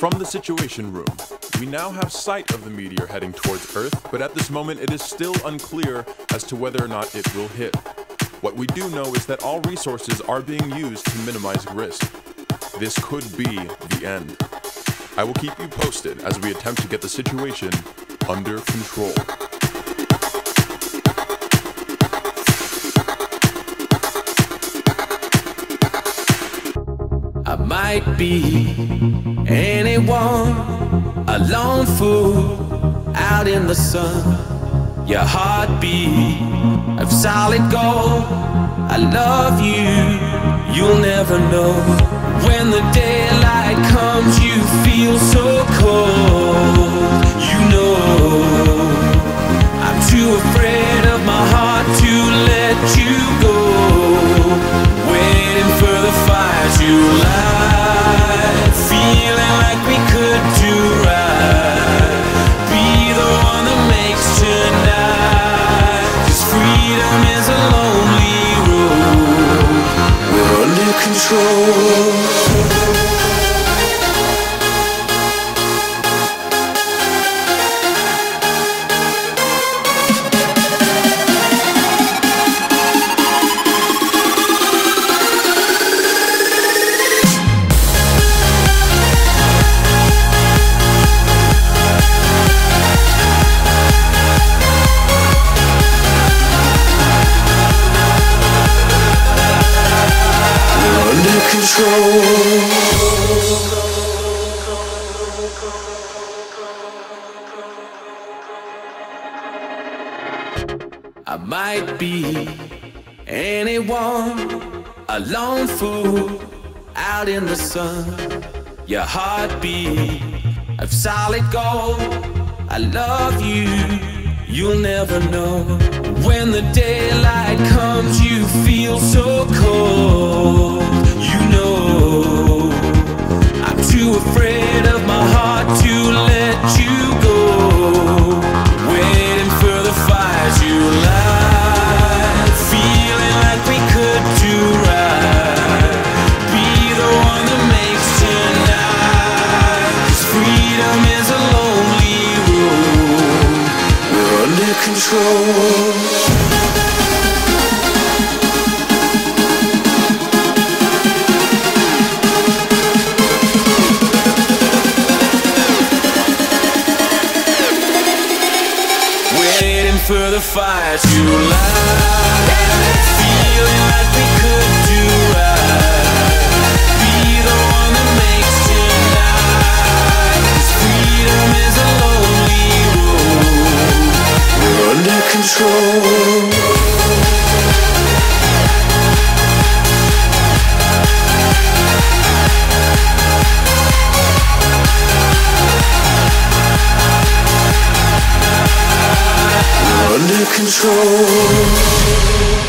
From the Situation Room, we now have sight of the meteor heading towards Earth, but at this moment it is still unclear as to whether or not it will hit. What we do know is that all resources are being used to minimize risk. This could be the end. I will keep you posted as we attempt to get the situation under control. I might be anyone, a lone fool out in the sun. Your heartbeat of solid gold. I love you, you'll never know. When the daylight comes, you feel so cold. You know, I'm too afraid of my heart to let you go. Waiting for the fire to control. I might be anyone, a lone fool out in the sun. Your heartbeat of solid gold. I love you, you'll never know. When the daylight comes, of my heart to let you go. Waiting for the fire to light, feeling like we could do right. Be the one that makes tonight. 'Cause freedom is a lonely road. We're under control. Waiting for the fire to light. Feeling like we could do right. Be the one that makes tonight. 'Cause freedom is a lonely road. We're under control. Control.